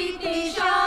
Krishna.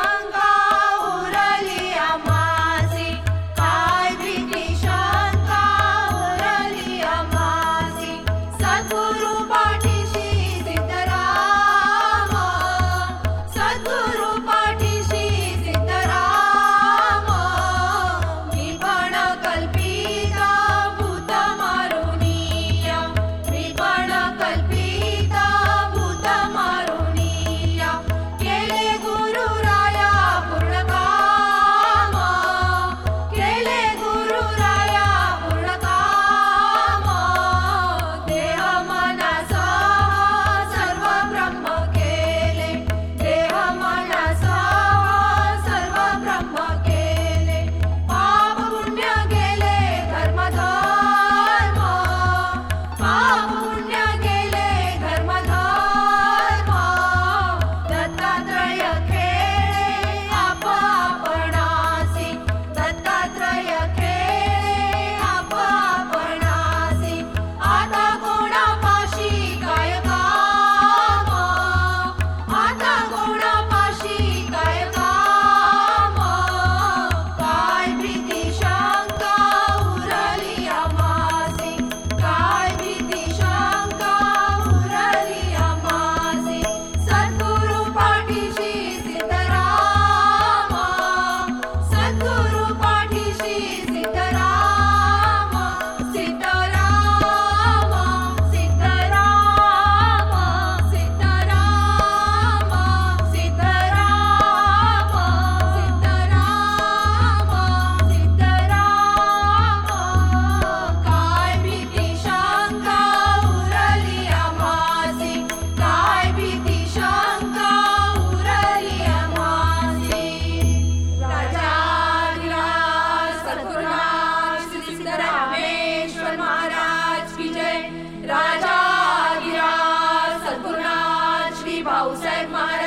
màu xem my.